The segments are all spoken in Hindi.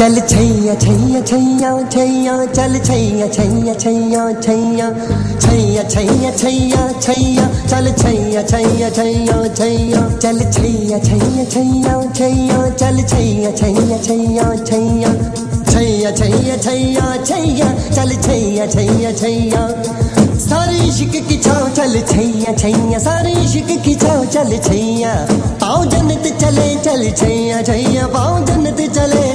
चल छैया छैया छैया छैया चल छैया छैया छैया छैया छैया छैया छैया छैया चल छैया छैया छैया छैया चल छैया छैया छैया छैया चल छैया छैया छैया छैया छैया छैया छैया छैया चल छैया छैया छैया सारे इश्क की छाव चल छैया छैया सारे इश्क की छाव चल छैया पाँव जन्नत चले चल छैया छैया पाँव जन्नत चले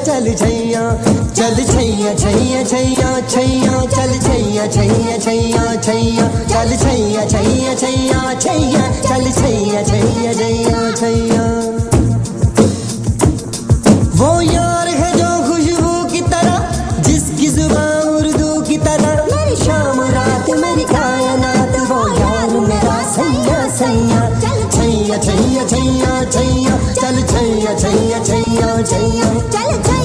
चल छैया छैया छैया छैया चल छैया छैया छैया छैया चल छैया छैया छैया छैया चल छैया छैया छैया छैया वो यार है जो खुशबू की तरह जिसकी ज़ुबान उर्दू की तरह मेरी शाम रात मेरी कायनात वो यार मेरा सैया सैया चल छैया छैया छैया छैया चल छैया छैया छैया छैया चल छैया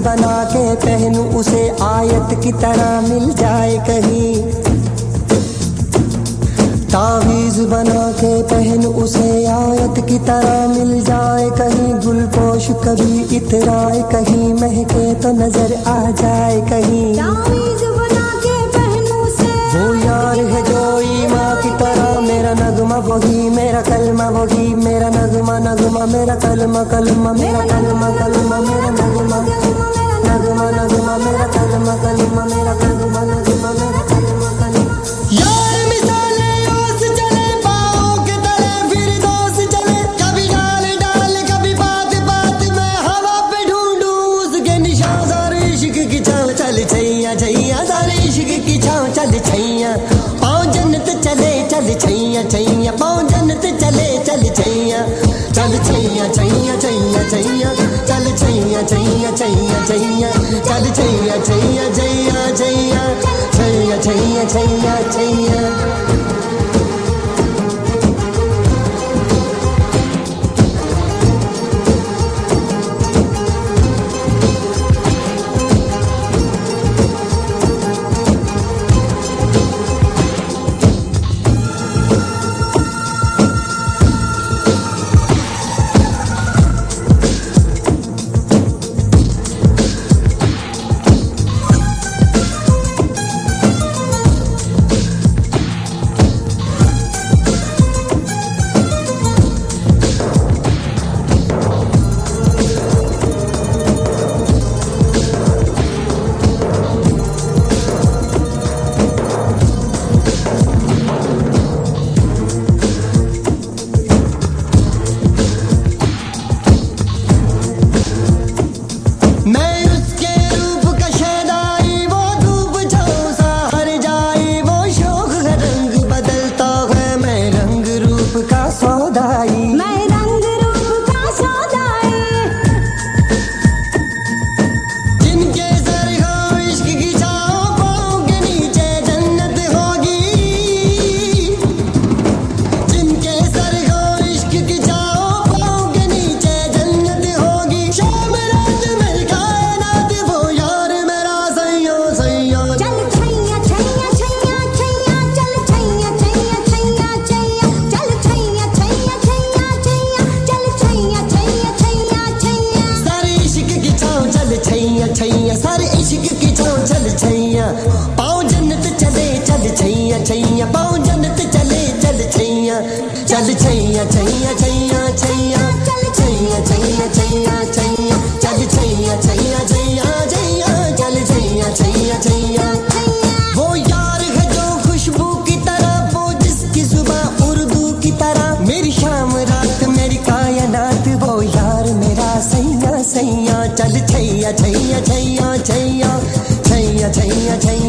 बना के पहनूं उसे आयत की तरह मिल जाए कहीं। तावीज बना के पहन उसे आयत की तरह मिल जाए कहीं। गुलपोश कभी इतराए कहीं महके तो नज़र आ जाए कहीं। तावीज़ बना के पहनूं से वो यार है जो ईमा की तरह मेरा नगमा वही मेरा कलमा वही मेरा नगमा नगमा मेरा कलमा कलमा मेरा छैया चल छैया छैया छैया छैया चल छैया छैया छैया छैया छैया छैया छैया छैया चल छैया छैया छैया छैया चल छैया छैया छैया छैया चल छैया छैया छैया छैया चल छैया छैया छैया वो यार है जो खुशबू की तरह वो जिसकी सुबह उर्दू की तरह मेरी शाम रात मेरी कायनात वो यार मेरा सैया सैया चल छैया छैया छैया छैया छैया छैया छैया